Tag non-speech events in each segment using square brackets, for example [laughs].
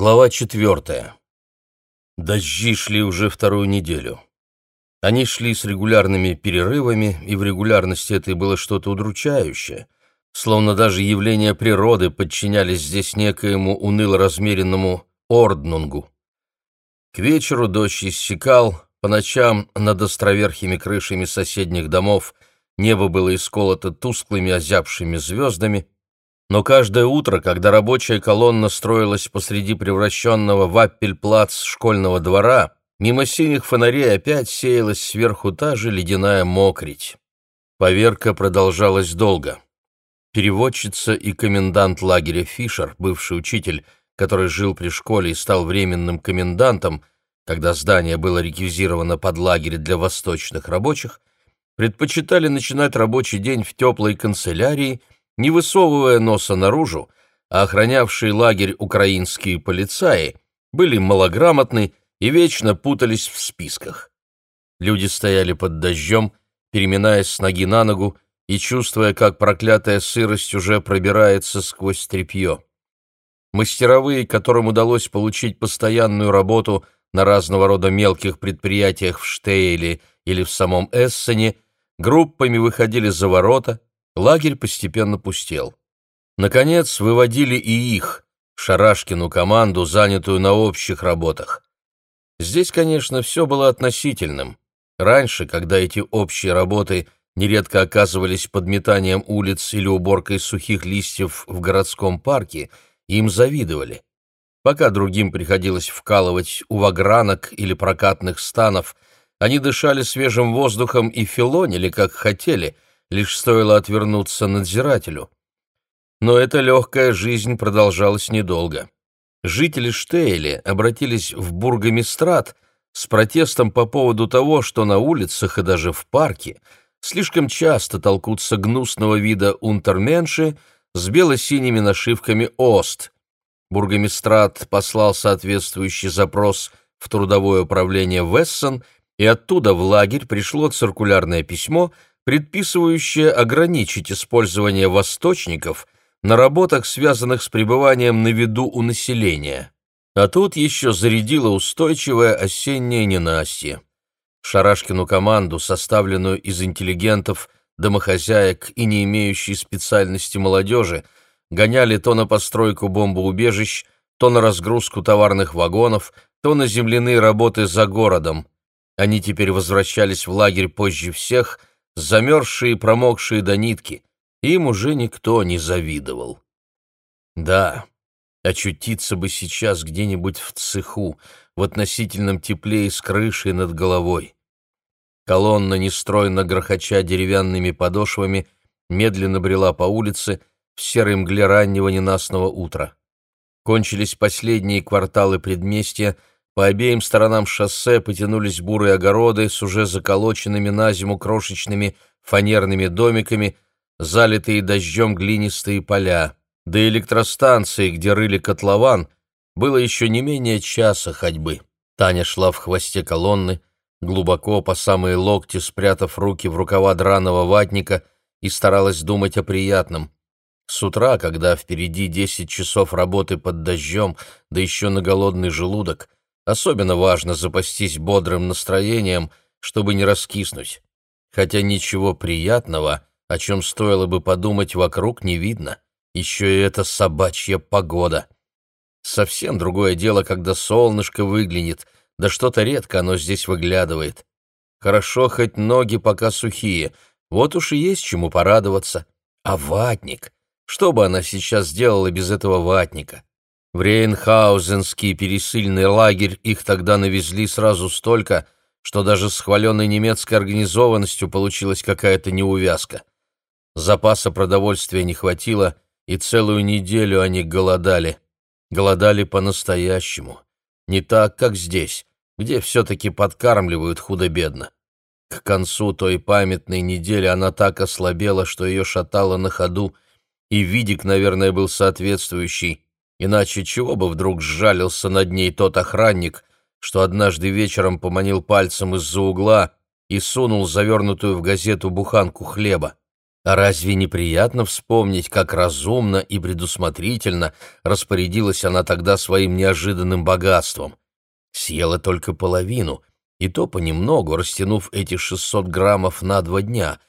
Глава четвертая. Дожди шли уже вторую неделю. Они шли с регулярными перерывами, и в регулярности этой было что-то удручающее, словно даже явления природы подчинялись здесь некоему уныло-размеренному орднунгу. К вечеру дождь иссякал, по ночам над островерхими крышами соседних домов небо было исколото тусклыми озябшими звездами, но каждое утро, когда рабочая колонна строилась посреди превращенного в Аппельплац школьного двора, мимо синих фонарей опять сеялась сверху та же ледяная мокрить. Поверка продолжалась долго. Переводчица и комендант лагеря Фишер, бывший учитель, который жил при школе и стал временным комендантом, когда здание было реквизировано под лагерь для восточных рабочих, предпочитали начинать рабочий день в теплой канцелярии – не высовывая носа наружу, а охранявшие лагерь украинские полицаи были малограмотны и вечно путались в списках. Люди стояли под дождем, переминаясь с ноги на ногу и чувствуя, как проклятая сырость уже пробирается сквозь тряпье. Мастеровые, которым удалось получить постоянную работу на разного рода мелких предприятиях в Штейле или в самом Эссене, группами выходили за ворота, Лагерь постепенно пустел. Наконец, выводили и их, Шарашкину команду, занятую на общих работах. Здесь, конечно, все было относительным. Раньше, когда эти общие работы нередко оказывались подметанием улиц или уборкой сухих листьев в городском парке, им завидовали. Пока другим приходилось вкалывать у вагранок или прокатных станов, они дышали свежим воздухом и филонили, как хотели — лишь стоило отвернуться надзирателю. Но эта легкая жизнь продолжалась недолго. Жители Штейли обратились в бургомистрат с протестом по поводу того, что на улицах и даже в парке слишком часто толкутся гнусного вида унтерменши с бело-синими нашивками «Ост». Бургомистрат послал соответствующий запрос в трудовое управление Вессон, и оттуда в лагерь пришло циркулярное письмо – предписывающее ограничить использование восточников на работах, связанных с пребыванием на виду у населения. А тут еще зарядило устойчивое осеннее ненастье. Шарашкину команду, составленную из интеллигентов, домохозяек и не имеющей специальности молодежи, гоняли то на постройку бомбоубежищ, то на разгрузку товарных вагонов, то на земляные работы за городом. Они теперь возвращались в лагерь позже всех – замерзшие и промокшие до нитки. Им уже никто не завидовал. Да, очутиться бы сейчас где-нибудь в цеху, в относительном тепле и с крышей над головой. Колонна, нестройно грохоча деревянными подошвами, медленно брела по улице в серой мгле раннего ненастного утра. Кончились последние кварталы предместья, по обеим сторонам шоссе потянулись бурые огороды с уже заколоченными на зиму крошечными фанерными домиками, залитые дождем глинистые поля. До электростанции, где рыли котлован, было еще не менее часа ходьбы. Таня шла в хвосте колонны, глубоко по самые локти спрятав руки в рукава драного ватника и старалась думать о приятном. С утра, когда впереди десять часов работы под дождем, да еще на голодный желудок — Особенно важно запастись бодрым настроением, чтобы не раскиснуть. Хотя ничего приятного, о чем стоило бы подумать, вокруг не видно. Еще и эта собачья погода. Совсем другое дело, когда солнышко выглянет, да что-то редко оно здесь выглядывает. Хорошо, хоть ноги пока сухие, вот уж и есть чему порадоваться. А ватник? Что бы она сейчас сделала без этого ватника? В Рейнхаузенский пересыльный лагерь их тогда навезли сразу столько, что даже с хваленной немецкой организованностью получилась какая-то неувязка. Запаса продовольствия не хватило, и целую неделю они голодали. Голодали по-настоящему. Не так, как здесь, где все-таки подкармливают худо-бедно. К концу той памятной недели она так ослабела, что ее шатало на ходу, и видик, наверное, был соответствующий — Иначе чего бы вдруг сжалился над ней тот охранник, что однажды вечером поманил пальцем из-за угла и сунул завернутую в газету буханку хлеба. А разве неприятно вспомнить, как разумно и предусмотрительно распорядилась она тогда своим неожиданным богатством? Съела только половину, и то понемногу, растянув эти 600 граммов на два дня,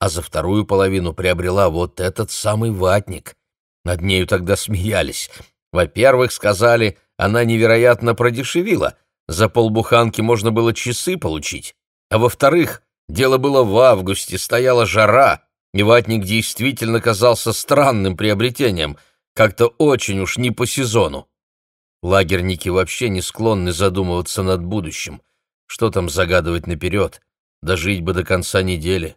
а за вторую половину приобрела вот этот самый ватник. Над нею тогда смеялись. Во-первых, сказали, она невероятно продешевила, за полбуханки можно было часы получить. А во-вторых, дело было в августе, стояла жара, и ватник действительно казался странным приобретением, как-то очень уж не по сезону. Лагерники вообще не склонны задумываться над будущим. Что там загадывать наперед? Дожить бы до конца недели.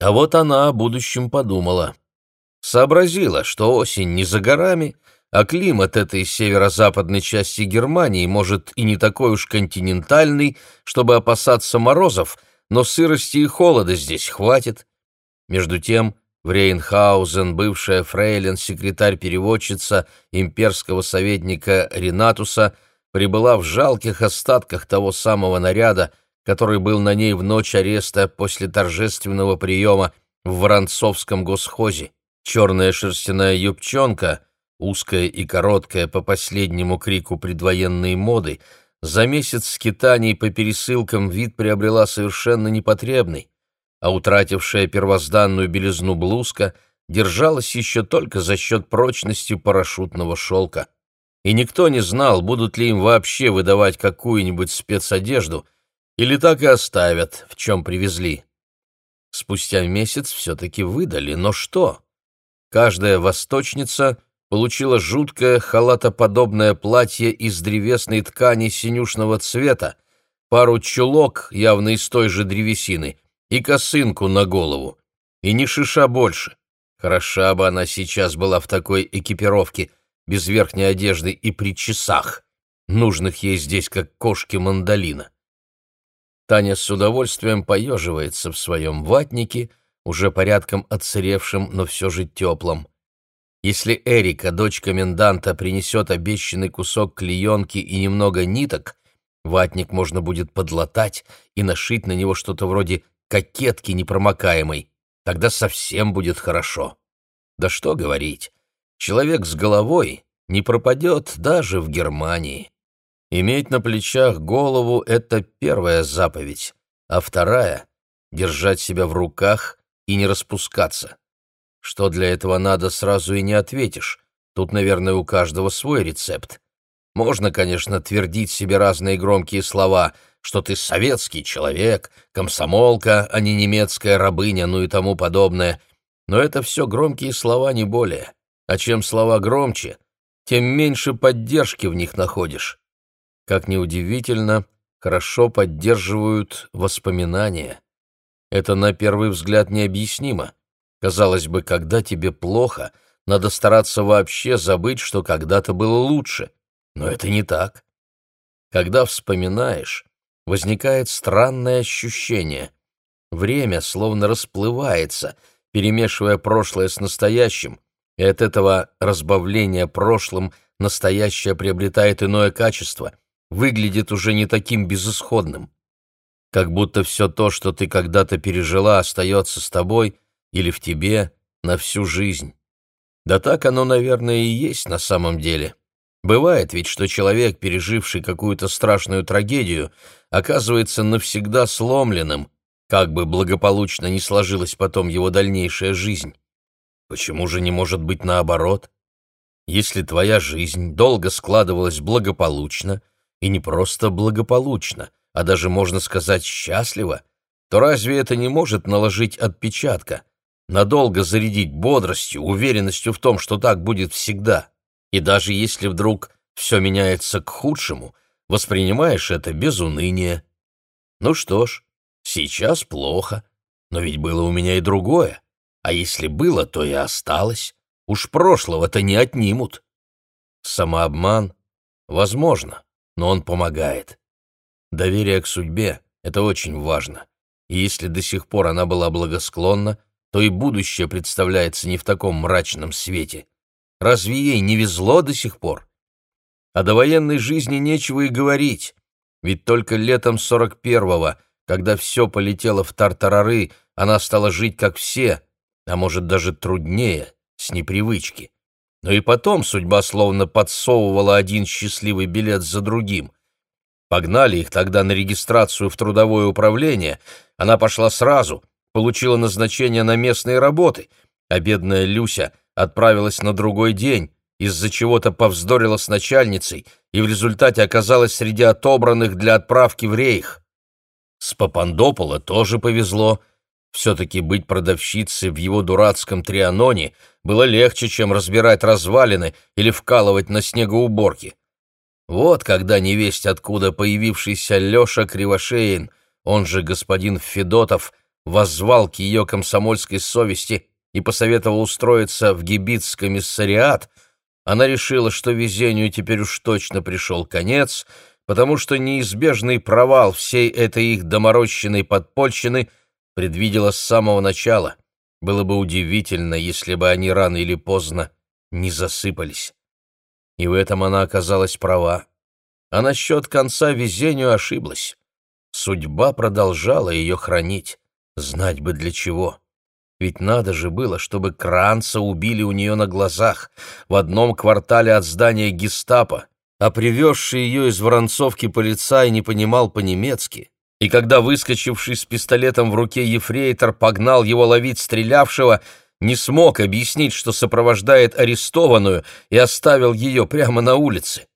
А вот она о будущем подумала. Сообразила, что осень не за горами, а климат этой северо-западной части Германии может и не такой уж континентальный, чтобы опасаться морозов, но сырости и холода здесь хватит. Между тем, в Рейнхаузен бывшая фрейлин, секретарь-переводчица имперского советника Ренатуса – прибыла в жалких остатках того самого наряда, который был на ней в ночь ареста после торжественного приема в Воронцовском госхозе. Черная шерстяная юбчонка, узкая и короткая по последнему крику предвоенной моды, за месяц скитаний по пересылкам вид приобрела совершенно непотребный, а утратившая первозданную белизну блузка держалась еще только за счет прочности парашютного шелка и никто не знал, будут ли им вообще выдавать какую-нибудь спецодежду, или так и оставят, в чем привезли. Спустя месяц все-таки выдали, но что? Каждая восточница получила жуткое халатоподобное платье из древесной ткани синюшного цвета, пару чулок, явно из той же древесины, и косынку на голову. И ни шиша больше. Хороша бы она сейчас была в такой экипировке — без верхней одежды и при часах, нужных ей здесь как кошки мандолина. Таня с удовольствием поеживается в своем ватнике, уже порядком отсыревшем, но все же теплом. Если Эрика, дочь коменданта, принесет обещанный кусок клеенки и немного ниток, ватник можно будет подлатать и нашить на него что-то вроде кокетки непромокаемой. Тогда совсем будет хорошо. Да что говорить, Человек с головой не пропадет даже в Германии. Иметь на плечах голову — это первая заповедь, а вторая — держать себя в руках и не распускаться. Что для этого надо, сразу и не ответишь. Тут, наверное, у каждого свой рецепт. Можно, конечно, твердить себе разные громкие слова, что ты советский человек, комсомолка, а не немецкая рабыня, ну и тому подобное, но это все громкие слова, не более а чем слова громче, тем меньше поддержки в них находишь. Как ни удивительно, хорошо поддерживают воспоминания. Это на первый взгляд необъяснимо. Казалось бы, когда тебе плохо, надо стараться вообще забыть, что когда-то было лучше. Но это не так. Когда вспоминаешь, возникает странное ощущение. Время словно расплывается, перемешивая прошлое с настоящим, и от этого разбавления прошлым настоящее приобретает иное качество, выглядит уже не таким безысходным. Как будто все то, что ты когда-то пережила, остается с тобой или в тебе на всю жизнь. Да так оно, наверное, и есть на самом деле. Бывает ведь, что человек, переживший какую-то страшную трагедию, оказывается навсегда сломленным, как бы благополучно ни сложилась потом его дальнейшая жизнь. Почему же не может быть наоборот? Если твоя жизнь долго складывалась благополучно, и не просто благополучно, а даже, можно сказать, счастливо, то разве это не может наложить отпечатка, надолго зарядить бодростью, уверенностью в том, что так будет всегда? И даже если вдруг все меняется к худшему, воспринимаешь это без уныния. Ну что ж, сейчас плохо, но ведь было у меня и другое. А если было, то и осталось. Уж прошлого-то не отнимут. Самообман? Возможно, но он помогает. Доверие к судьбе — это очень важно. И если до сих пор она была благосклонна, то и будущее представляется не в таком мрачном свете. Разве ей не везло до сих пор? О довоенной жизни нечего и говорить, ведь только летом 41-го, когда все полетело в тартарары, она стала жить как все — а может даже труднее, с непривычки. Но и потом судьба словно подсовывала один счастливый билет за другим. Погнали их тогда на регистрацию в трудовое управление, она пошла сразу, получила назначение на местные работы, а бедная Люся отправилась на другой день, из-за чего-то повздорила с начальницей и в результате оказалась среди отобранных для отправки в рейх. С Папандопола тоже повезло. Все-таки быть продавщицей в его дурацком трианоне было легче, чем разбирать развалины или вкалывать на снегоуборке. Вот когда невесть, откуда появившийся Леша Кривошеин, он же господин Федотов, воззвал к ее комсомольской совести и посоветовал устроиться в гибитский комиссариат, она решила, что везению теперь уж точно пришел конец, потому что неизбежный провал всей этой их доморощенной подпольщины предвидела с самого начала. Было бы удивительно, если бы они рано или поздно не засыпались. И в этом она оказалась права. А насчет конца везению ошиблась. Судьба продолжала ее хранить. Знать бы для чего. Ведь надо же было, чтобы Кранца убили у нее на глазах, в одном квартале от здания гестапо, а привезший ее из Воронцовки полицай не понимал по-немецки. И когда выскочивший с пистолетом в руке ефрейтор погнал его ловить стрелявшего, не смог объяснить, что сопровождает арестованную, и оставил ее прямо на улице.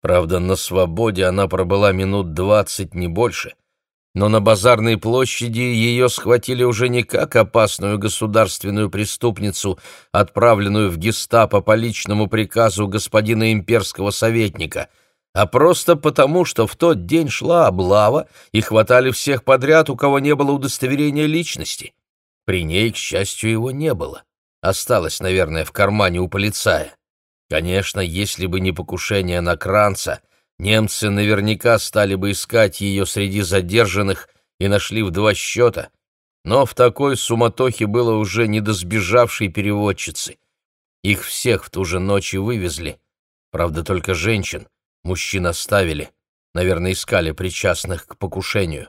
Правда, на свободе она пробыла минут двадцать, не больше — но на базарной площади ее схватили уже не как опасную государственную преступницу, отправленную в гестапо по личному приказу господина имперского советника, а просто потому, что в тот день шла облава и хватали всех подряд, у кого не было удостоверения личности. При ней, к счастью, его не было. Осталось, наверное, в кармане у полицая. Конечно, если бы не покушение на Кранца, Немцы наверняка стали бы искать ее среди задержанных и нашли в два счета, но в такой суматохе было уже не до сбежавшей переводчицы. Их всех в ту же ночь и вывезли. Правда, только женщин. Мужчин оставили. Наверное, искали причастных к покушению.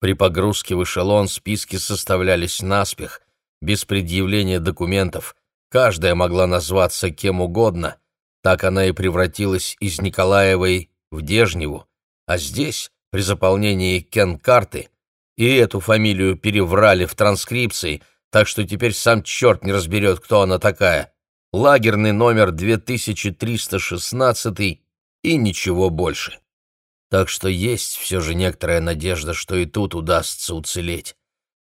При погрузке в эшелон списки составлялись наспех, без предъявления документов. Каждая могла назваться кем угодно — так она и превратилась из Николаевой в Дежневу, а здесь, при заполнении кен-карты, и эту фамилию переврали в транскрипции, так что теперь сам черт не разберет, кто она такая. Лагерный номер 2316 и ничего больше. Так что есть все же некоторая надежда, что и тут удастся уцелеть.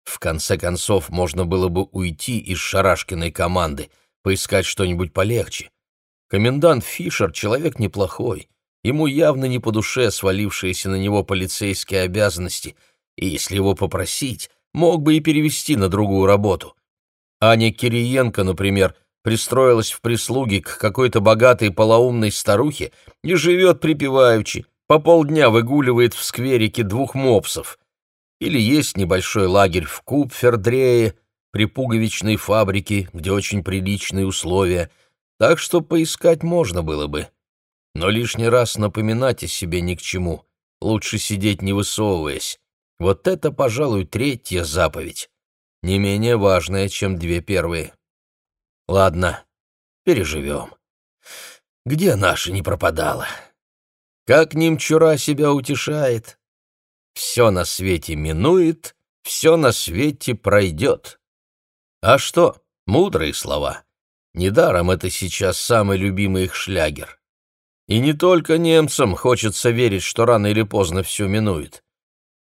В конце концов, можно было бы уйти из Шарашкиной команды, поискать что-нибудь полегче. Комендант Фишер человек неплохой, ему явно не по душе свалившиеся на него полицейские обязанности, и если его попросить, мог бы и перевести на другую работу. Аня Кириенко, например, пристроилась в прислуги к какой-то богатой полоумной старухе и живет припеваючи, по полдня выгуливает в скверике двух мопсов. Или есть небольшой лагерь в Купфердрее, при пуговичной фабрике, где очень приличные условия — так что поискать можно было бы. Но лишний раз напоминать о себе ни к чему. Лучше сидеть не высовываясь. Вот это, пожалуй, третья заповедь. Не менее важная, чем две первые. Ладно, переживем. Где наша не пропадала? Как немчура себя утешает. Все на свете минует, все на свете пройдет. А что, мудрые слова. Недаром это сейчас самый любимый их шлягер. И не только немцам хочется верить, что рано или поздно все минует.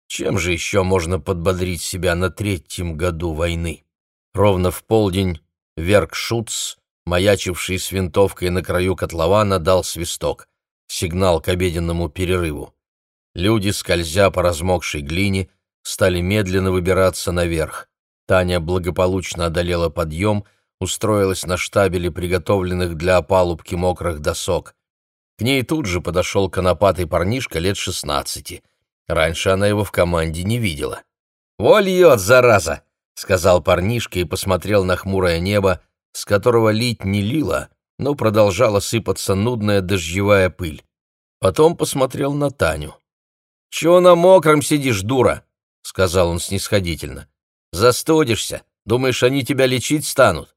Чем же еще можно подбодрить себя на третьем году войны? Ровно в полдень Верк Шуц, маячивший с винтовкой на краю котлована, дал свисток. Сигнал к обеденному перерыву. Люди, скользя по размокшей глине, стали медленно выбираться наверх. Таня благополучно одолела подъем — устроилась на штабеле приготовленных для опалубки мокрых досок. К ней тут же подошел конопатый парнишка лет шестнадцати. Раньше она его в команде не видела. «Вольет, зараза!» — сказал парнишка и посмотрел на хмурое небо, с которого лить не лило, но продолжала сыпаться нудная дождевая пыль. Потом посмотрел на Таню. «Чего на мокром сидишь, дура?» — сказал он снисходительно. «Застудишься, Думаешь, они тебя лечить станут?»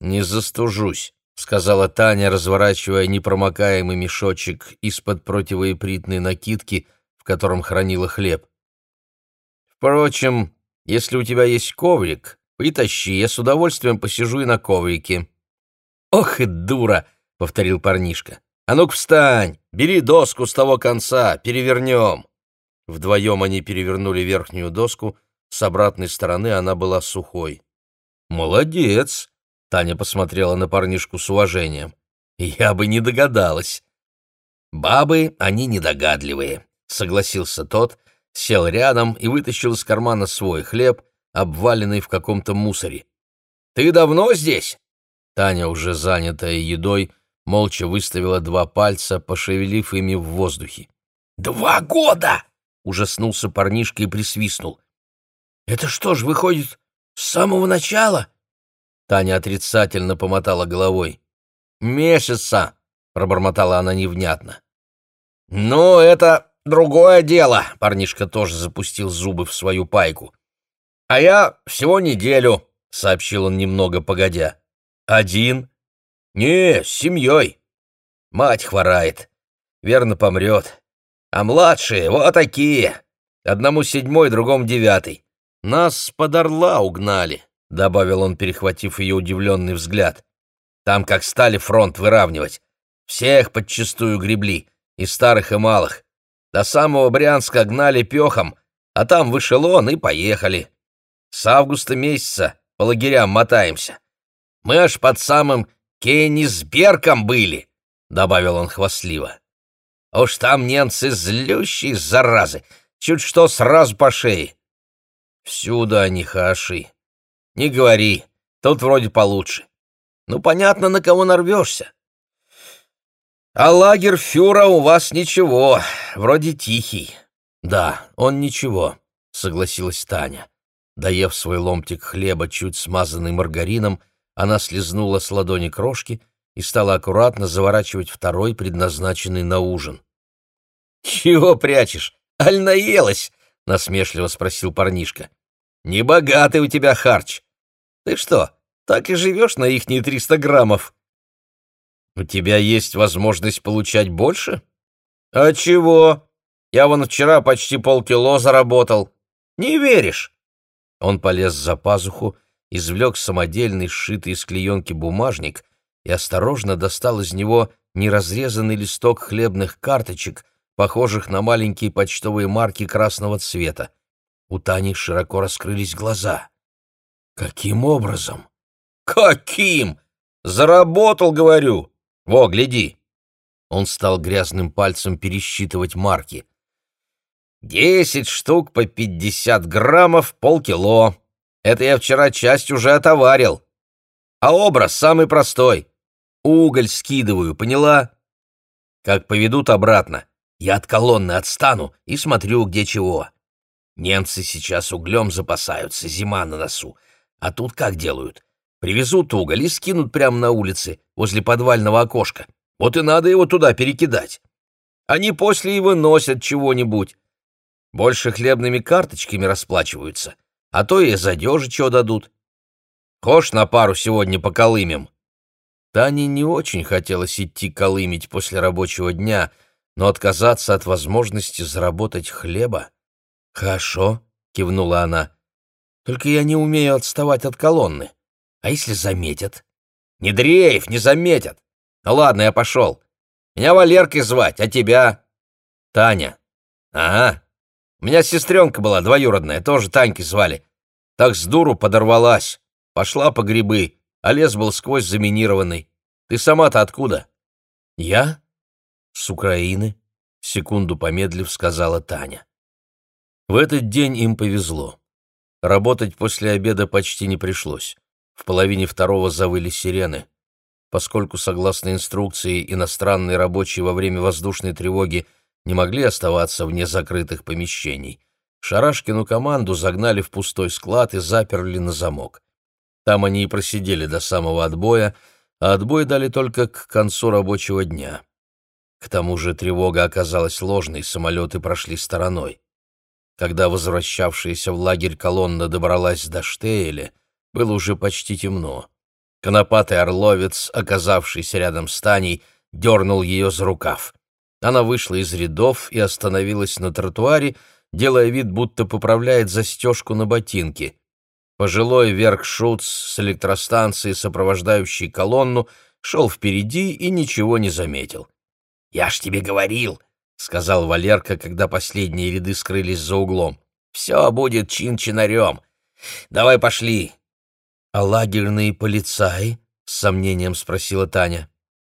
«Не застужусь», — сказала Таня, разворачивая непромокаемый мешочек из-под противоепритной накидки, в котором хранила хлеб. «Впрочем, если у тебя есть коврик, притащи, я с удовольствием посижу и на коврике». «Ох и дура!» — повторил парнишка. «А ну-ка встань, бери доску с того конца, перевернем». Вдвоем они перевернули верхнюю доску, с обратной стороны она была сухой. «Молодец!» — Таня посмотрела на парнишку с уважением. «Я бы не догадалась». «Бабы, они недогадливые», — согласился тот, сел рядом и вытащил из кармана свой хлеб, обваленный в каком-то мусоре. «Ты давно здесь?» Таня, уже занятая едой, молча выставила два пальца, пошевелив ими в воздухе. «Два года!» — ужаснулся парнишка и присвистнул. «Это что ж, выходит, с самого начала?» Таня отрицательно помотала головой. «Месяца!» — пробормотала она невнятно. «Ну, это другое дело!» — парнишка тоже запустил зубы в свою пайку. «А я всего неделю», — сообщил он немного погодя. «Один?» «Не, с семьей. Мать хворает. Верно помрет. А младшие вот такие. Одному седьмой, другому девятый. Нас под орла угнали», — добавил он, перехватив ее удивленный взгляд. «Там как стали фронт выравнивать. Всех подчистую гребли, и старых, и малых. До самого Брянска гнали пехом, а там в эшелон и поехали. С августа месяца по лагерям мотаемся. Мы аж под самым Кенисбергом были, — добавил он хвастливо. Уж там немцы злющие, заразы, чуть что сразу по шее. Всюду они хороши. Не говори, тут вроде получше. Ну, понятно, на кого нарвешься. А лагерь фюра у вас ничего, вроде тихий. Да, он ничего, согласилась Таня. Доев свой ломтик хлеба, чуть смазанный маргарином, она слезнула с ладони крошки и стала аккуратно заворачивать второй, предназначенный на ужин. «Чего прячешь? Аль наелась?» — насмешливо спросил парнишка. «Небогатый у тебя харч. Ты что, так и живешь на ихние триста граммов?» «У тебя есть возможность получать больше?» «А чего? Я вон вчера почти полкило заработал. Не веришь?» Он полез за пазуху, извлек самодельный, сшитый из клеенки бумажник и осторожно достал из него неразрезанный листок хлебных карточек, похожих на маленькие почтовые марки красного цвета. У Тани широко раскрылись глаза. «Каким образом?» «Каким? Заработал, говорю! Во, гляди!» Он стал грязным пальцем пересчитывать марки. Десять штук по пятьдесят граммов, полкило. Это я вчера часть уже отоварил. А образ самый простой. Уголь скидываю, поняла? Как поведут обратно, я от колонны отстану и смотрю, где чего. Немцы сейчас углем запасаются, зима на носу. А тут как делают? Привезут уголь и скинут прямо на улице, возле подвального окошка. Вот и надо его туда перекидать. Они после и выносят чего-нибудь. Больше хлебными карточками расплачиваются, а то и за чего дадут. Хошь на пару сегодня поколымем?» Тане не очень хотелось идти колымить после рабочего дня, но отказаться от возможности заработать хлеба... «Хорошо», — кивнула она, — «только я не умею отставать от колонны. А если заметят?» «Не дрейф, не заметят. Ну ладно, я пошел. Меня Валеркой звать, а тебя?» «Таня». «Ага, у меня сестренка была двоюродная, тоже Таньки звали. Так с дуру подорвалась. Пошла по грибы, а лес был сквозь заминированный. Ты сама-то откуда? Я? С Украины, секунду помедлив, сказала Таня. В этот день им повезло. Работать после обеда почти не пришлось. В половине второго завыли сирены. Поскольку, согласно инструкции, иностранные рабочие во время воздушной тревоги не могли оставаться вне закрытых помещений. Шарашкину команду загнали в пустой склад и заперли на замок. Там они и просидели до самого отбоя, а отбой дали только к концу рабочего дня. К тому же тревога оказалась ложной, самолеты прошли стороной. Когда возвращавшаяся в лагерь колонна добралась до Штейля, Было уже почти темно. Конопатый орловец, оказавшийся рядом с Таней, дернул ее за рукав. Она вышла из рядов и остановилась на тротуаре, делая вид, будто поправляет застежку на ботинке. Пожилой Верк Шуц с электростанции, сопровождающей колонну, шел впереди и ничего не заметил. «Я ж тебе говорил», — сказал Валерка, когда последние ряды скрылись за углом. «Все будет чин-чинарем. Давай пошли». «А лагерные полицаи?» — с сомнением спросила Таня.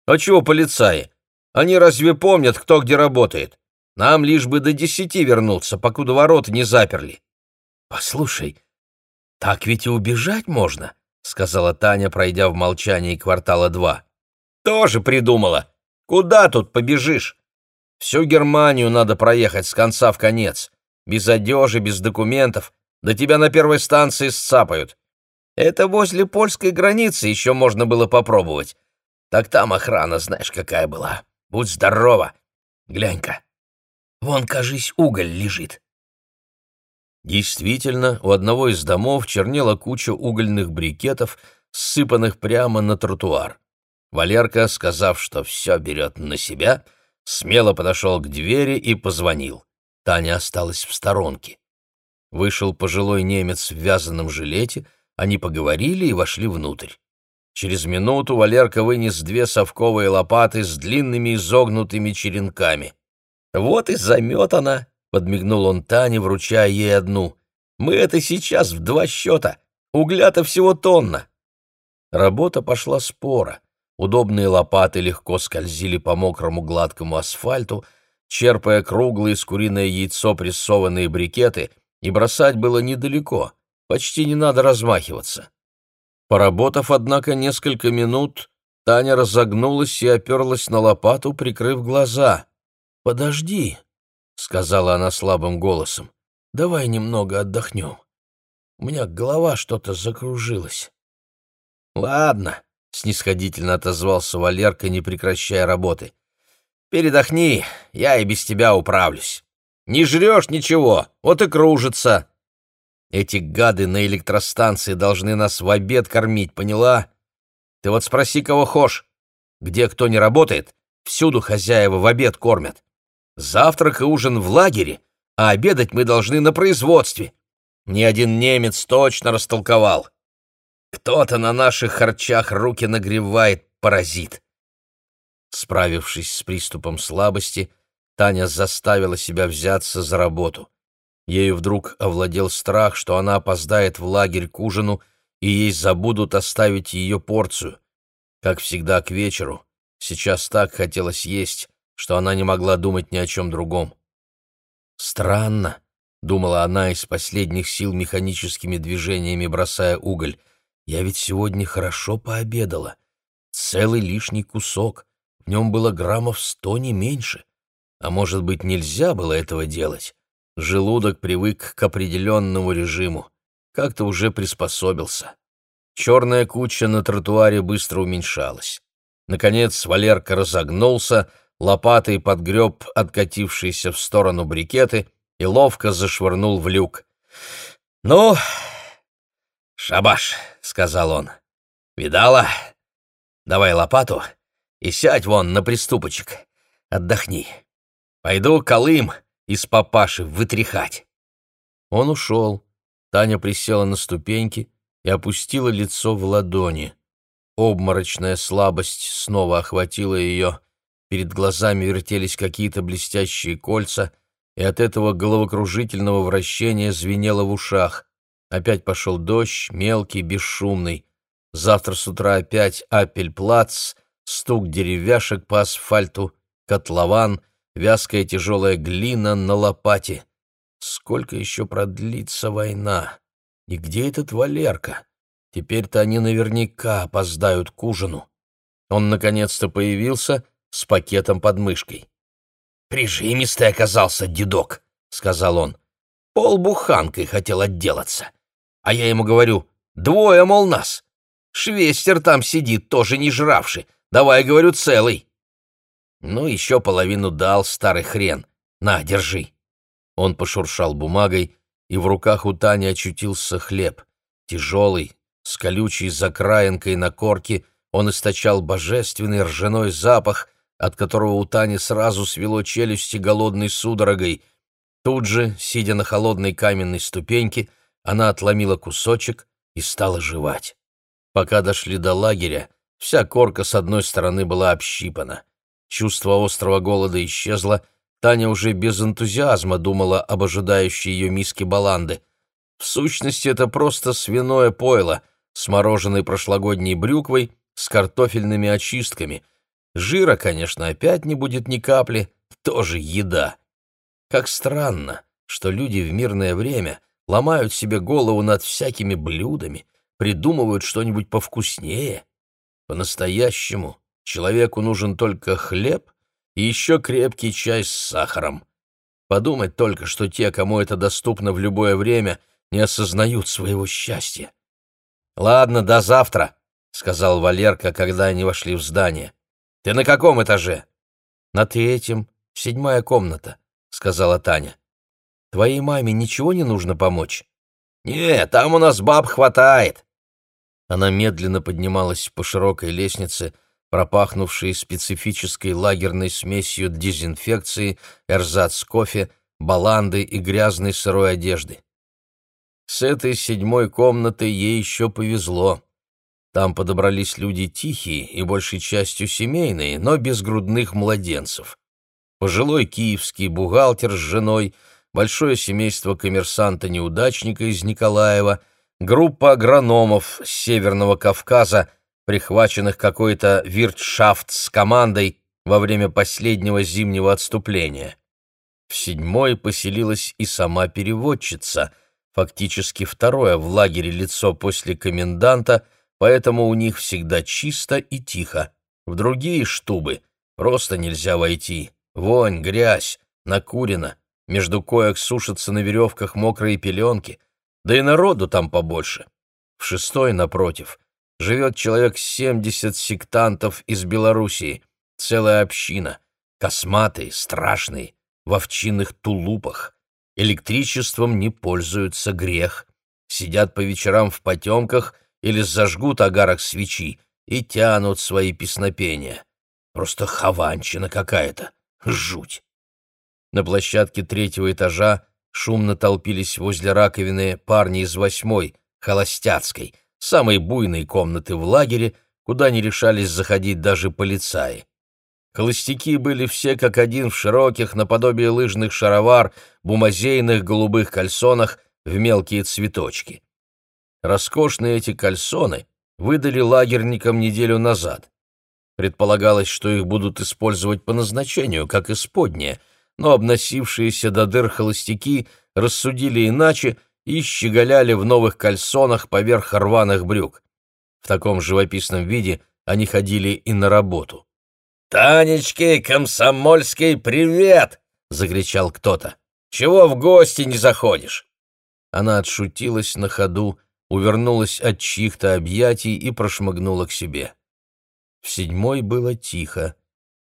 «А чего полицаи? Они разве помнят, кто где работает? Нам лишь бы до десяти вернуться, покуда ворота не заперли». «Послушай, так ведь и убежать можно», — сказала Таня, пройдя в молчании квартала два. «Тоже придумала. Куда тут побежишь? Всю Германию надо проехать с конца в конец. Без одежи, без документов. Да тебя на первой станции сцапают. Это возле польской границы еще можно было попробовать. Так там охрана, знаешь, какая была. Будь здорова. Глянь-ка. Вон, кажись, уголь лежит. Действительно, у одного из домов чернела куча угольных брикетов, ссыпанных прямо на тротуар. Валерка, сказав, что все берет на себя, смело подошел к двери и позвонил. Таня осталась в сторонке. Вышел пожилой немец в вязаном жилете, они поговорили и вошли внутрь. Через минуту Валерка вынес две совковые лопаты с длинными изогнутыми черенками. «Вот и заметана!» — подмигнул он Тане, вручая ей одну. «Мы это сейчас в два счета. Угля-то всего тонна». Работа пошла спора. Удобные лопаты легко скользили по мокрому гладкому асфальту, черпая круглые с куриное яйцо прессованные брикеты, и бросать было недалеко, почти не надо размахиваться. Поработав, однако, несколько минут, Таня разогнулась и оперлась на лопату, прикрыв глаза. «Подожди», — сказала она слабым голосом, — «давай немного отдохнем. У меня голова что-то закружилась». «Ладно», — снисходительно отозвался Валерка, не прекращая работы. «Передохни, я и без тебя управлюсь. Не жрешь ничего, вот и кружится. Эти гады на электростанции должны нас в обед кормить, поняла? Ты вот спроси, кого хошь. Где кто не работает, всюду хозяева в обед кормят. Завтрак и ужин в лагере, а обедать мы должны на производстве. Ни один немец точно растолковал. Кто-то на наших харчах руки нагревает, паразит. Справившись с приступом слабости, Таня заставила себя взяться за работу. Ею вдруг овладел страх, что она опоздает в лагерь к ужину, и ей забудут оставить ее порцию. Как всегда к вечеру, сейчас так хотелось есть, что она не могла думать ни о чем другом. «Странно», — думала она из последних сил механическими движениями бросая уголь, «я ведь сегодня хорошо пообедала. Целый лишний кусок, в нем было граммов сто не меньше. А может быть, нельзя было этого делать?» Желудок привык к определенному режиму, как-то уже приспособился. Черная куча на тротуаре быстро уменьшалась. Наконец Валерка разогнулся, лопатой подгреб откатившиеся в сторону брикеты и ловко зашвырнул в люк. «Ну, шабаш», — сказал он. «Видала? Давай лопату и сядь вон на приступочек. Отдохни. Пойду колым из папаши вытряхать. Он ушел. Таня присела на ступеньки и опустила лицо в ладони. Обморочная слабость снова охватила ее. Перед глазами вертелись какие-то блестящие кольца, и от этого головокружительного вращения звенело в ушах. Опять пошел дождь, мелкий, бесшумный. Завтра с утра опять апельплац, стук деревяшек по асфальту, котлован — вязкая тяжелая глина на лопате. Сколько еще продлится война? И где этот Валерка? Теперь-то они наверняка опоздают к ужину. Он наконец-то появился с пакетом под мышкой. «Прижимистый оказался дедок», — сказал он. «Полбуханкой хотел отделаться. А я ему говорю, двое, мол, нас. Швестер там сидит, тоже не жравший. Давай, говорю, целый. Ну, еще половину дал, старый хрен. На, держи. Он пошуршал бумагой, и в руках у Тани очутился хлеб. Тяжелый, С колючей закраинкой на корке он источал божественный ржаной запах, от которого у Тани сразу свело челюсти голодной судорогой. Тут же, сидя на холодной каменной ступеньке, она отломила кусочек и стала жевать. Пока дошли до лагеря, вся корка с одной стороны была общипана. Чувство острого голода исчезло, Таня уже без энтузиазма думала об ожидающей ее миске баланды. В сущности, это просто свиное пойло с мороженой прошлогодней брюквой, с картофельными очистками. Жира, конечно, опять не будет ни капли, тоже еда. Как странно, что люди в мирное время ломают себе голову над всякими блюдами, придумывают что-нибудь повкуснее. По-настоящему человеку нужен только хлеб и еще крепкий чай с сахаром. Подумать только, что те, кому это доступно в любое время, не осознают своего счастья. «Ладно, до завтра», — сказал Валерка, когда они вошли в здание. «Ты на каком этаже?» «На третьем, седьмая комната», — сказала Таня. «Твоей маме ничего не нужно помочь?» «Не, там у нас баб хватает». Она медленно поднималась по широкой лестнице, — пропахнувшие специфической лагерной смесью дезинфекции, эрзац кофе, баланды и грязной сырой одежды. С этой седьмой комнатой ей еще повезло. Там подобрались люди тихие и большей частью семейные, но без грудных младенцев. Пожилой киевский бухгалтер с женой, большое семейство коммерсанта-неудачника из Николаева, группа агрономов с Северного Кавказа, прихваченных какой-то виртшафт с командой во время последнего зимнего отступления. В седьмой поселилась и сама переводчица, фактически второе в лагере лицо после коменданта, поэтому у них всегда чисто и тихо. В другие штубы просто нельзя войти. Вонь, грязь, накурено, между коек сушатся на веревках мокрые пеленки, да и народу там побольше. В шестой, напротив, живет человек семьдесят сектантов из Белоруссии, целая община, косматые, страшные, в овчинных тулупах. Электричеством не пользуются грех. Сидят по вечерам в потемках или зажгут огарок свечи и тянут свои песнопения. Просто хованчина какая-то. Жуть. На площадке третьего этажа шумно толпились возле раковины парни из восьмой, холостяцкой — самой буйной комнаты в лагере, куда не решались заходить даже полицаи. Холостяки были все как один в широких, наподобие лыжных шаровар, бумазейных голубых кальсонах в мелкие цветочки. Роскошные эти кальсоны выдали лагерникам неделю назад. Предполагалось, что их будут использовать по назначению, как исподние, но обносившиеся до дыр холостяки рассудили иначе и щеголяли в новых кальсонах поверх рваных брюк. В таком живописном виде они ходили и на работу. «Танечке, комсомольский привет!» — закричал кто-то. «Чего в гости не заходишь?» Она отшутилась на ходу, увернулась от чьих-то объятий и прошмыгнула к себе. В седьмой было тихо.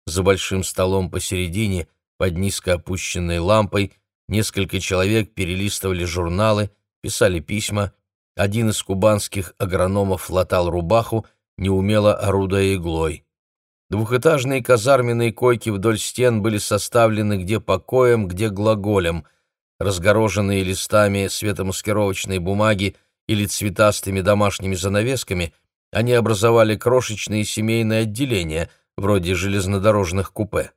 За большим столом посередине, под низко опущенной лампой, Несколько человек перелистывали журналы, писали письма. Один из кубанских агрономов латал рубаху, неумело орудуя иглой. Двухэтажные казарменные койки вдоль стен были составлены где покоем, где глаголем. Разгороженные листами светомаскировочной бумаги или цветастыми домашними занавесками, они образовали крошечные семейные отделения, вроде железнодорожных купе.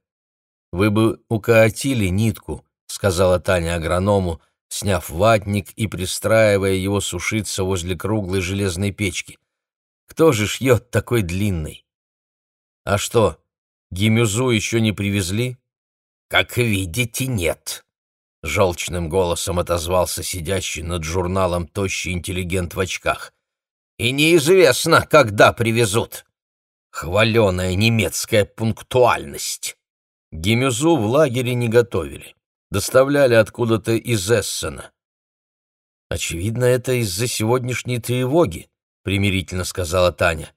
Вы бы укоротили нитку, — сказала Таня агроному, сняв ватник и пристраивая его сушиться возле круглой железной печки. «Кто же шьет такой длинный?» «А что, гимюзу еще не привезли?» «Как видите, нет», — желчным голосом отозвался сидящий над журналом тощий интеллигент в очках. «И неизвестно, когда привезут. Хваленая немецкая пунктуальность». Гимюзу в лагере не готовили доставляли откуда-то из Эссена. «Очевидно, это из-за сегодняшней тревоги», — примирительно сказала Таня.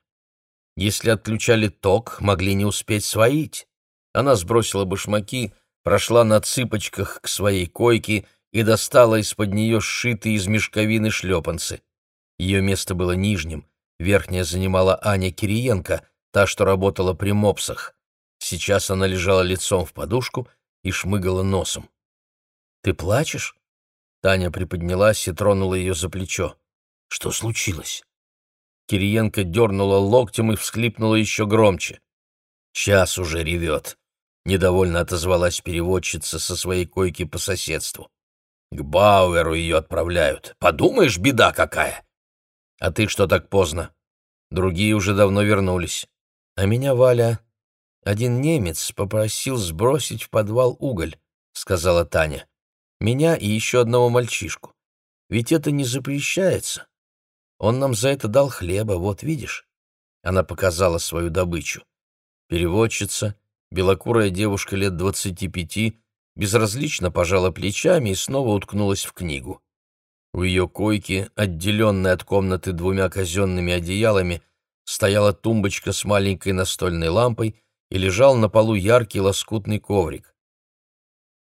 «Если отключали ток, могли не успеть своить». Она сбросила башмаки, прошла на цыпочках к своей койке и достала из-под нее сшитые из мешковины шлепанцы. Ее место было нижним, верхнее занимала Аня Кириенко, та, что работала при мопсах. Сейчас она лежала лицом в подушку и шмыгала носом. «Ты плачешь?» Таня приподнялась и тронула ее за плечо. «Что случилось?» Кириенко дернула локтем и всхлипнула еще громче. «Час уже ревет», — недовольно отозвалась переводчица со своей койки по соседству. «К Бауэру ее отправляют. Подумаешь, беда какая!» «А ты что так поздно?» Другие уже давно вернулись. А меня, Валя, один немец попросил сбросить в подвал уголь, — сказала Таня. Меня и еще одного мальчишку. Ведь это не запрещается. Он нам за это дал хлеба, вот видишь. Она показала свою добычу. Переводчица, белокурая девушка лет двадцати пяти, безразлично пожала плечами и снова уткнулась в книгу. У ее койки, отделенной от комнаты двумя казенными одеялами, стояла тумбочка с маленькой настольной лампой и лежал на полу яркий лоскутный коврик.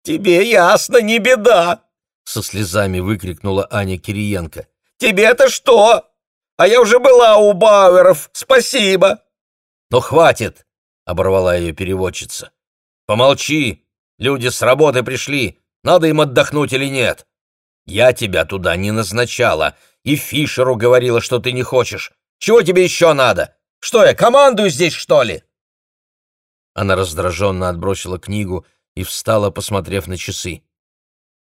«Тебе ясно, не беда!» — со слезами выкрикнула Аня Кириенко. «Тебе-то что? А я уже была у Бауэров, спасибо!» «Ну хватит!» — оборвала ее переводчица. «Помолчи! Люди с работы пришли, надо им отдохнуть или нет?» Я тебя туда не назначала, и Фишеру говорила, что ты не хочешь. Чего тебе еще надо? Что я, командую здесь, что ли?» Она раздраженно отбросила книгу и встала, посмотрев на часы.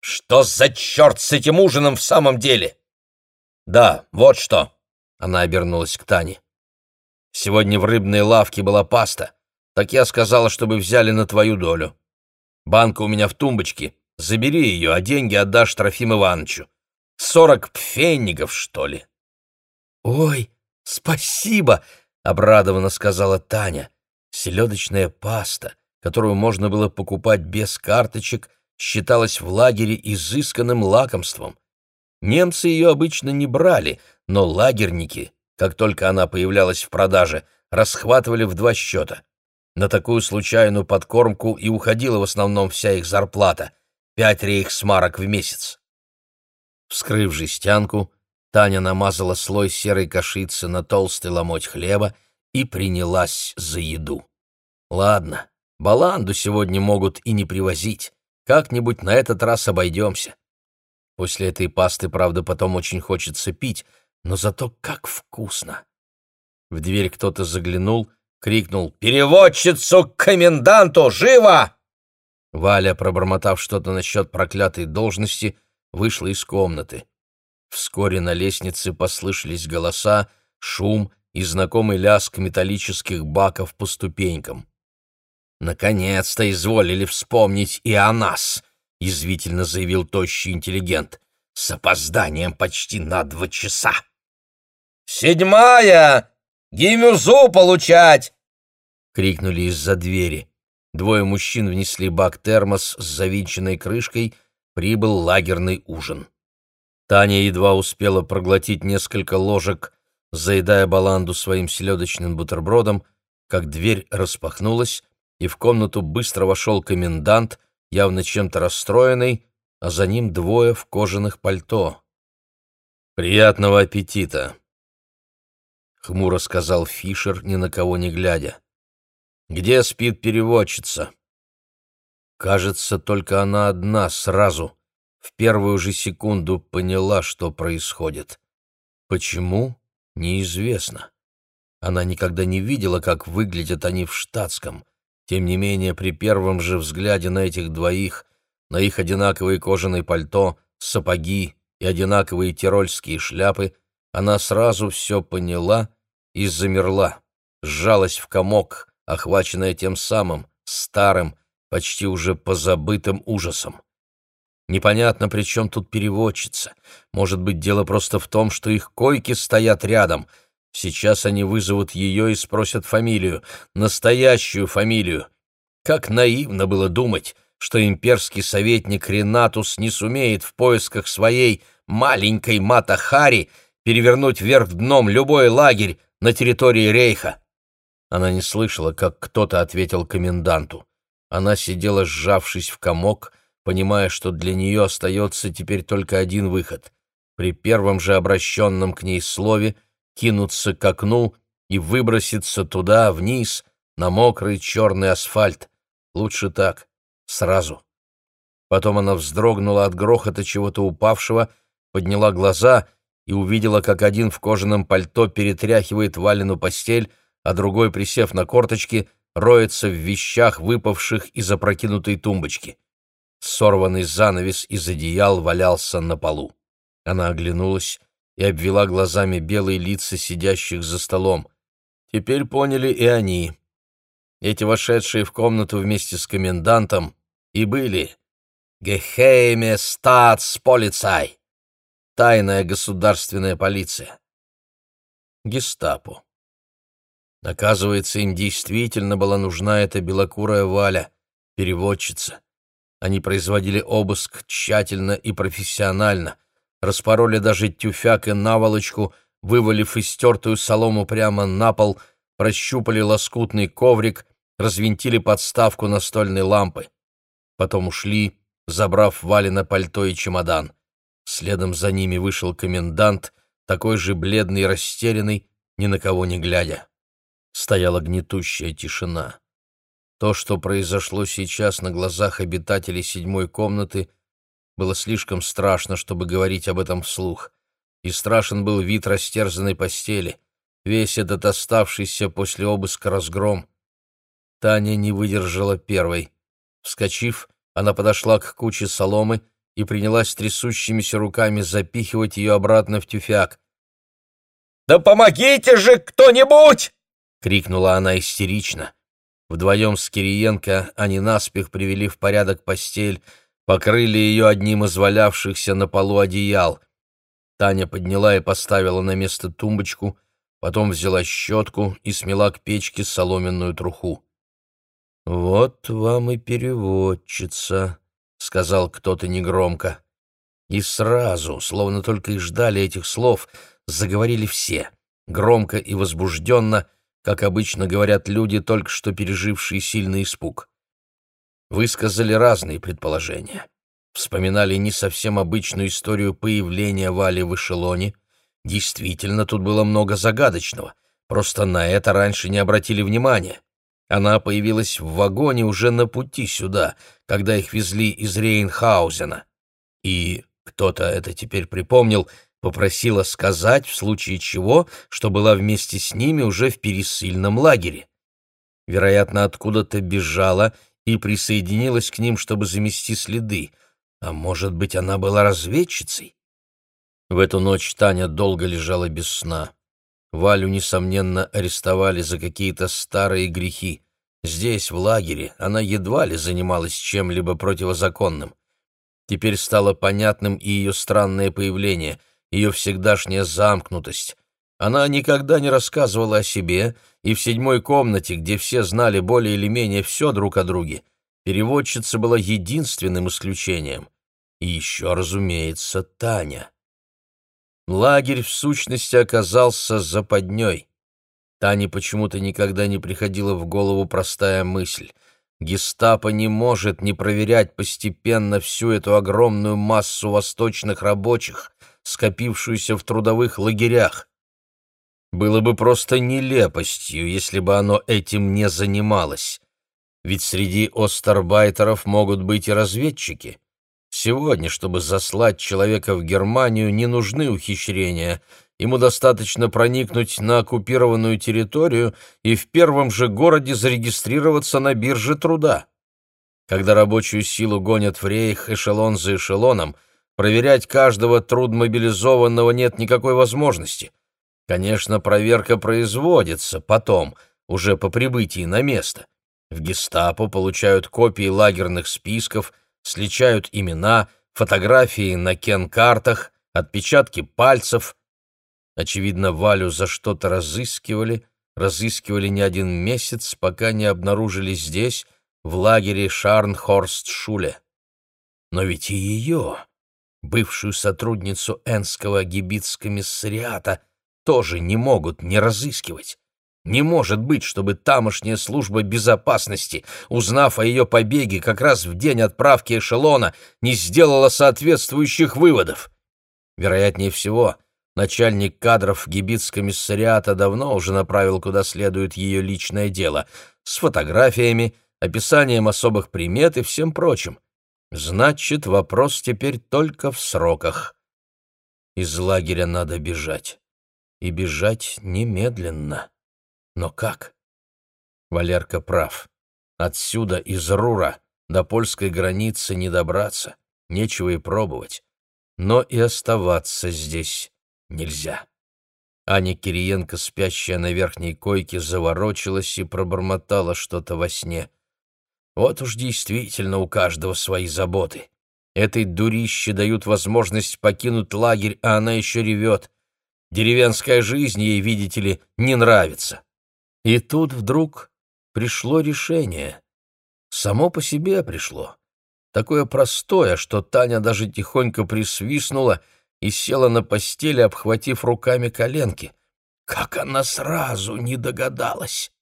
«Что за черт с этим ужином в самом деле?» «Да, вот что!» — она обернулась к Тане. «Сегодня в рыбной лавке была паста, так я сказала, чтобы взяли на твою долю. Банка у меня в тумбочке, Забери ее, а деньги отдашь Трофим Ивановичу. Сорок пфеннигов, что ли?» «Ой, спасибо!» — обрадованно сказала Таня. Селедочная паста, которую можно было покупать без карточек, считалась в лагере изысканным лакомством. Немцы ее обычно не брали, но лагерники, как только она появлялась в продаже, расхватывали в два счета. На такую случайную подкормку и уходила в основном вся их зарплата — пять рейхсмарок в месяц. Вскрыв жестянку, Таня намазала слой серой кашицы на толстый ломоть хлеба и принялась за еду. Ладно, баланду сегодня могут и не привозить. Как-нибудь на этот раз обойдемся. После этой пасты, правда, потом очень хочется пить, но зато как вкусно. В дверь кто-то заглянул, крикнул «Переводчицу к коменданту! Живо!» Валя, пробормотав что-то насчет проклятой должности, вышла из комнаты. Вскоре на лестнице послышались голоса, шум и знакомый лязг металлических баков по ступенькам. «Наконец-то изволили вспомнить и о нас!» — язвительно заявил тощий интеллигент. «С опозданием почти на два часа!» «Седьмая! Гимюзу получать!» — крикнули из-за двери. Двое мужчин внесли бак-термос с завинченной крышкой, прибыл лагерный ужин. Таня едва успела проглотить несколько ложек, заедая баланду своим селедочным бутербродом, как дверь распахнулась, и в комнату быстро вошел комендант, явно чем-то расстроенный, а за ним двое в кожаных пальто. «Приятного аппетита!» — хмуро сказал Фишер, ни на кого не глядя. Где спит переводчица? Кажется, только она одна сразу, в первую же секунду поняла, что происходит. Почему? Неизвестно. Она никогда не видела, как выглядят они в штатском. Тем не менее, при первом же взгляде на этих двоих, на их одинаковые кожаные пальто, сапоги и одинаковые тирольские шляпы, она сразу все поняла и замерла, сжалась в комок, охваченная тем самым, старым, почти уже позабытым ужасом. Непонятно, при чем тут переводчица. Может быть, дело просто в том, что их койки стоят рядом. Сейчас они вызовут ее и спросят фамилию, настоящую фамилию. Как наивно было думать, что имперский советник Ренатус не сумеет в поисках своей маленькой Мата-Хари перевернуть вверх дном любой лагерь на территории Рейха. Она не слышала, как кто-то ответил коменданту. Она сидела, сжавшись в комок, понимая, что для нее остается теперь только один выход — при первом же обращенном к ней слове кинуться к окну и выброситься туда, вниз, на мокрый черный асфальт. Лучше так, сразу. Потом она вздрогнула от грохота чего-то упавшего, подняла глаза и увидела, как один в кожаном пальто перетряхивает Валину постель, а другой, присев на корточки, роется в вещах, выпавших из опрокинутой тумбочки. Сорванный занавес из одеял валялся на полу. Она оглянулась и обвела глазами белые лица сидящих за столом. Теперь поняли и они. Эти вошедшие в комнату вместе с комендантом и были «Гехейме статсполицай» — тайная государственная полиция. Гестапо. Оказывается, им действительно была нужна эта белокурая Валя, переводчица. Они производили обыск тщательно и профессионально, распороли даже тюфяк и наволочку, вывалив истертую солому прямо на пол, прощупали лоскутный коврик, развинтили подставку настольной лампы. Потом ушли, забрав Валина пальто и чемодан. Следом за ними вышел комендант, такой же бледный и растерянный, ни на кого не глядя. Стояла гнетущая тишина. То, что произошло сейчас на глазах обитателей седьмой комнаты, было слишком страшно, чтобы говорить об этом вслух. И страшен был вид растерзанной постели, весь этот оставшийся после обыска разгром. Таня не выдержала первой. Вскочив, она подошла к куче соломы и принялась трясущимися руками запихивать ее обратно в тюфяк. «Да помогите же кто-нибудь!» — крикнула она истерично. Вдвоем с Кириенко они наспех привели в порядок постель, покрыли ее одним из валявшихся на полу одеял. Таня подняла и поставила на место тумбочку, потом взяла щетку и смела к печке соломенную труху. «Вот вам и переводчица», — сказал кто-то негромко. И сразу, словно только и ждали этих слов, заговорили все, громко и возбужденно — как обычно говорят люди, только что пережившие сильный испуг. Высказали разные предположения. Вспоминали не совсем обычную историю появления Вали в эшелоне. Действительно, тут было много загадочного. Просто на это раньше не обратили внимания. Она появилась в вагоне уже на пути сюда, когда их везли из Рейнхаузена. И кто-то это теперь припомнил — попросила сказать, в случае чего, что была вместе с ними уже в пересыльном лагере. Вероятно, откуда-то бежала и присоединилась к ним, чтобы замести следы. А может быть, она была разведчицей? В эту ночь Таня долго лежала без сна. Валю, несомненно, арестовали за какие-то старые грехи. Здесь, в лагере, она едва ли занималась чем-либо противозаконным. Теперь стало понятным и ее странное появление — ее всегдашняя замкнутость. Она никогда не рассказывала о себе, и в седьмой комнате, где все знали более или менее все друг о друге, переводчица была единственным исключением. И еще, разумеется, Таня. Лагерь, в сущности, оказался западней. Тане почему-то никогда не приходила в голову простая мысль. Гестапо не может не проверять постепенно всю эту огромную массу восточных рабочих, скопившуюся в трудовых лагерях. Было бы просто нелепостью, если бы оно этим не занималось. Ведь среди остарбайтеров могут быть и разведчики. Сегодня, чтобы заслать человека в Германию, не нужны ухищрения. Ему достаточно проникнуть на оккупированную территорию и в первом же городе зарегистрироваться на бирже труда. Когда рабочую силу гонят в рейх эшелон за эшелоном – Проверять каждого трудмобилизованного нет никакой возможности. Конечно, проверка производится потом, уже по прибытии на место. В гестапо получают копии лагерных списков, сличают имена, фотографии на кен-картах, отпечатки пальцев. Очевидно, Валю за что-то разыскивали, разыскивали не один месяц, пока не обнаружили здесь, в лагере Шарнхорст-Шуле. Но ведь и ее бывшую сотрудницу Энского гибитскомиссариата, тоже не могут не разыскивать. Не может быть, чтобы тамошняя служба безопасности, узнав о ее побеге как раз в день отправки эшелона, не сделала соответствующих выводов. Вероятнее всего, начальник кадров гибицкомиссариата давно уже направил куда следует ее личное дело, с фотографиями, описанием особых примет и всем прочим. Значит, вопрос теперь только в сроках. Из лагеря надо бежать. И бежать немедленно. Но как? Валерка прав. Отсюда, из Рура, до польской границы не добраться, нечего и пробовать. Но и оставаться здесь нельзя. Аня Кириенко, спящая на верхней койке, заворочилась и пробормотала что-то во сне. Вот уж действительно у каждого свои заботы. Этой дурище дают возможность покинуть лагерь, а она еще ревет. Деревенская жизнь ей, видите ли, не нравится. И тут вдруг пришло решение. Само по себе пришло. Такое простое, что Таня даже тихонько присвистнула и села на постели, обхватив руками коленки. Как она сразу не догадалась!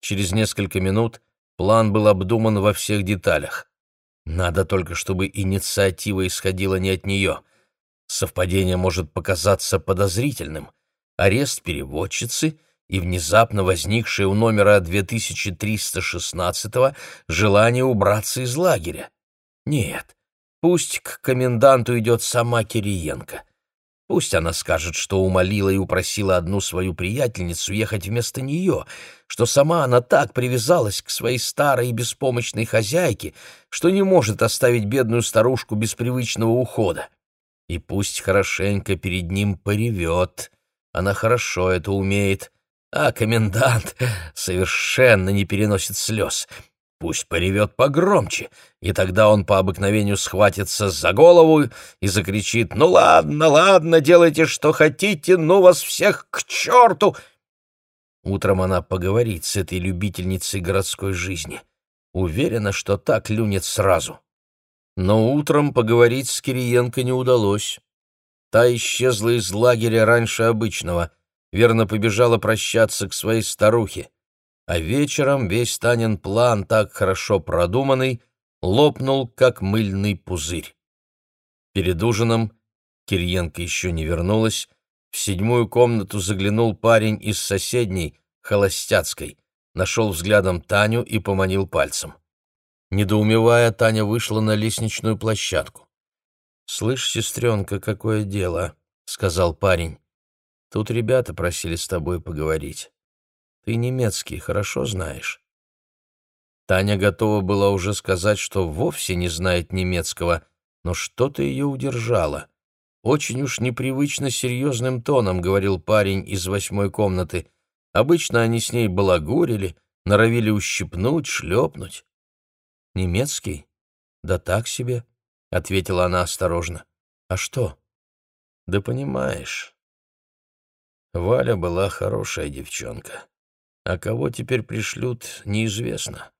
Через несколько минут план был обдуман во всех деталях. Надо только, чтобы инициатива исходила не от нее. Совпадение может показаться подозрительным. Арест переводчицы и внезапно возникшее у номера 2316 желание убраться из лагеря. Нет, пусть к коменданту идет сама Кириенко. Пусть она скажет, что умолила и упросила одну свою приятельницу ехать вместо нее, что сама она так привязалась к своей старой и беспомощной хозяйке, что не может оставить бедную старушку без привычного ухода. И пусть хорошенько перед ним поревет. Она хорошо это умеет. А комендант [laughs] совершенно не переносит слез. Пусть поревет погромче, и тогда он по обыкновению схватится за голову и закричит «Ну ладно, ладно, делайте, что хотите, ну вас всех к черту!» Утром она поговорит с этой любительницей городской жизни. Уверена, что так люнет сразу. Но утром поговорить с Кириенко не удалось. Та исчезла из лагеря раньше обычного, верно побежала прощаться к своей старухе а вечером весь Танин план, так хорошо продуманный, лопнул, как мыльный пузырь. Перед ужином Кириенко еще не вернулась, в седьмую комнату заглянул парень из соседней, холостяцкой, нашел взглядом Таню и поманил пальцем. Недоумевая, Таня вышла на лестничную площадку. «Слышь, сестренка, какое дело?» — сказал парень. «Тут ребята просили с тобой поговорить». Ты немецкий хорошо знаешь?» Таня готова была уже сказать, что вовсе не знает немецкого, но что-то ее удержало. Очень уж непривычно серьезным тоном говорил парень из восьмой комнаты. Обычно они с ней балагурили, норовили ущипнуть, шлепнуть. «Немецкий? Да так себе», — ответила она осторожно. «А что?» «Да понимаешь, Валя была хорошая девчонка. А кого теперь пришлют, неизвестно.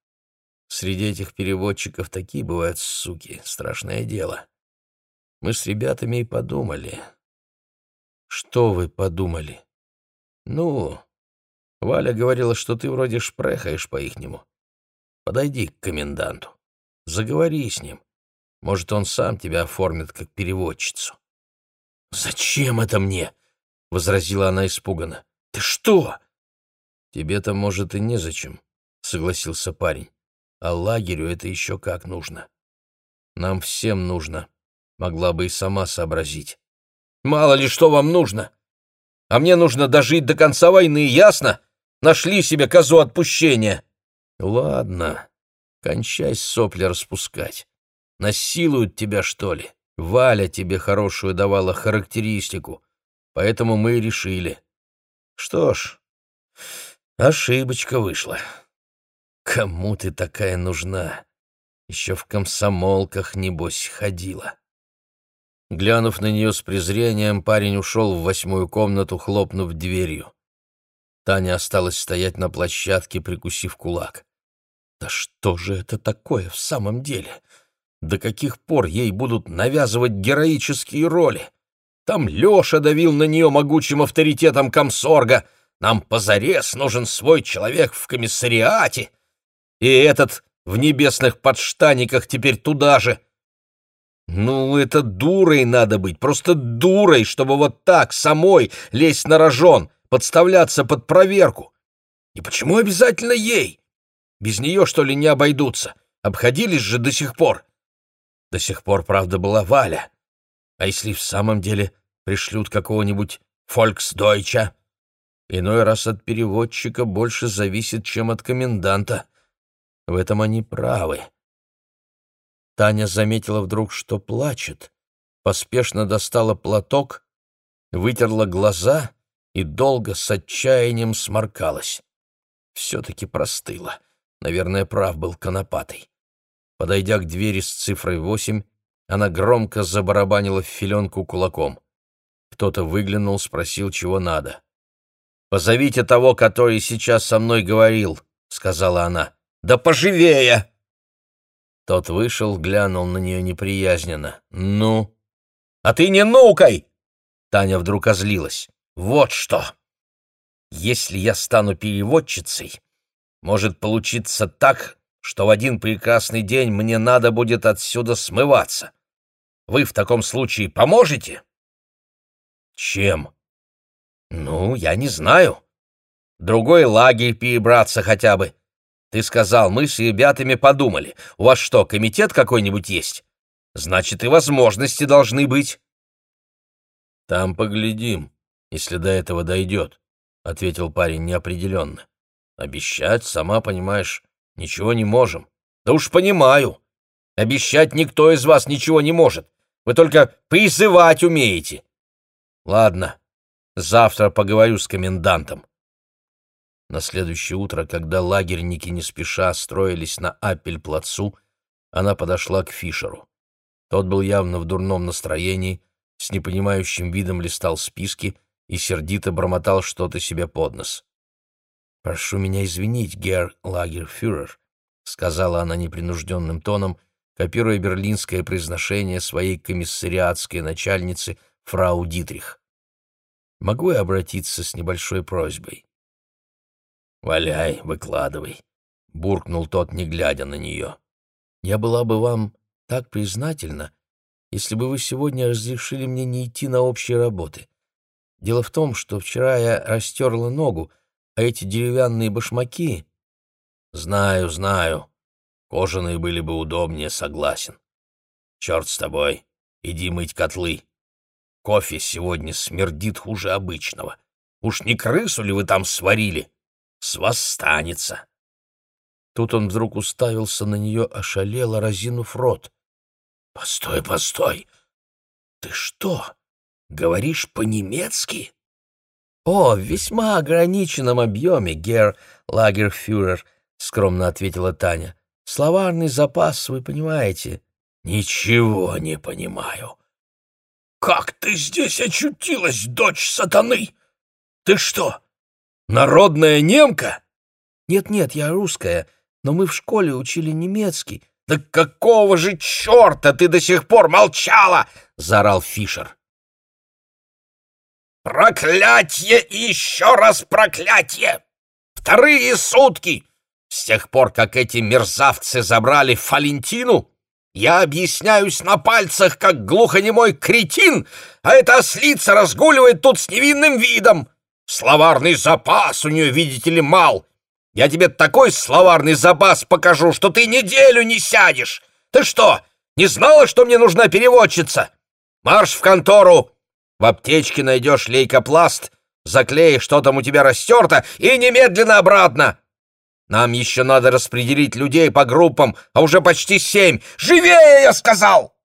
Среди этих переводчиков такие бывают суки, страшное дело. Мы с ребятами и подумали. Что вы подумали? Ну, Валя говорила, что ты вроде шпрехаешь по-ихнему. Подойди к коменданту, заговори с ним. Может, он сам тебя оформит как переводчицу. «Зачем это мне?» — возразила она испуганно. «Ты что? «Тебе-то, может, и незачем», — согласился парень. «А лагерю это еще как нужно. Нам всем нужно. Могла бы и сама сообразить». «Мало ли что вам нужно. А мне нужно дожить до конца войны, ясно? Нашли себе козу отпущения». «Ладно, кончай сопли распускать. Насилуют тебя, что ли? Валя тебе хорошую давала характеристику, поэтому мы и решили. Что ж, Ошибочка вышла. Кому ты такая нужна? Еще в комсомолках, небось, ходила. Глянув на нее с презрением, парень ушел в восьмую комнату, хлопнув дверью. Таня осталась стоять на площадке, прикусив кулак. Да что же это такое в самом деле? До каких пор ей будут навязывать героические роли? Там Леша давил на нее могучим авторитетом комсорга — нам позарез нужен свой человек в комиссариате. И этот в небесных подштаниках теперь туда же. Ну, это дурой надо быть, просто дурой, чтобы вот так самой лезть на рожон, подставляться под проверку. И почему обязательно ей? Без нее, что ли, не обойдутся? Обходились же до сих пор. До сих пор, правда, была Валя. А если в самом деле пришлют какого-нибудь фольксдойча? Иной раз от переводчика больше зависит, чем от коменданта. В этом они правы. Таня заметила вдруг, что плачет, поспешно достала платок, вытерла глаза и долго с отчаянием сморкалась. Все-таки простыла. Наверное, прав был Конопатый. Подойдя к двери с цифрой восемь, она громко забарабанила в филенку кулаком. Кто-то выглянул, спросил, чего надо. «Позовите того, который сейчас со мной говорил», — сказала она. «Да поживее!» Тот вышел, глянул на нее неприязненно. «Ну?» «А ты не нукай!» Таня вдруг озлилась. «Вот что! Если я стану переводчицей, может получиться так, что в один прекрасный день мне надо будет отсюда смываться. Вы в таком случае поможете?» «Чем?» «Ну, я не знаю. Другой лагерь перебраться хотя бы. Ты сказал, мы с ребятами подумали. У вас что, комитет какой-нибудь есть? Значит, и возможности должны быть. Там поглядим, если до этого дойдет, — ответил парень неопределенно. Обещать, сама понимаешь, ничего не можем. Да уж понимаю. Обещать никто из вас ничего не может. Вы только призывать умеете. Ладно, завтра поговорю с комендантом. На следующее утро, когда лагерники не спеша строились на Аппель-плацу, она подошла к Фишеру. Тот был явно в дурном настроении, с непонимающим видом листал списки и сердито бормотал что-то себе под нос. «Прошу меня извинить, герр лагерфюрер», — сказала она непринужденным тоном, копируя берлинское произношение своей комиссариатской начальницы фрау Дитрих. «Могу я обратиться с небольшой просьбой?» «Валяй, выкладывай», — буркнул тот, не глядя на нее. «Я была бы вам так признательна, если бы вы сегодня разрешили мне не идти на общие работы. Дело в том, что вчера я растерла ногу, а эти деревянные башмаки...» «Знаю, знаю. Кожаные были бы удобнее, согласен. Черт с тобой, иди мыть котлы. Кофе сегодня смердит хуже обычного. Уж не крысу ли вы там сварили?» с вас станется. Тут он вдруг уставился на нее, ошалело, разинув рот. — Постой, постой! Ты что, говоришь по-немецки? — О, в весьма ограниченном объеме, гер Лагерфюрер, — скромно ответила Таня. — Словарный запас, вы понимаете. — Ничего не понимаю. — Как ты здесь очутилась, дочь сатаны? Ты что, Народная немка? Нет-нет, я русская, но мы в школе учили немецкий. Да какого же черта ты до сих пор молчала? заорал Фишер. Проклятье и еще раз проклятье! Вторые сутки! С тех пор, как эти мерзавцы забрали Фалентину, я объясняюсь на пальцах, как глухонемой кретин, а эта ослица разгуливает тут с невинным видом. Словарный запас у нее, видите ли, мал. Я тебе такой словарный запас покажу, что ты неделю не сядешь. Ты что, не знала, что мне нужна переводчица? Марш в контору. В аптечке найдешь лейкопласт, заклеишь, что там у тебя растерто, и немедленно обратно. Нам еще надо распределить людей по группам, а уже почти семь. Живее, я сказал!»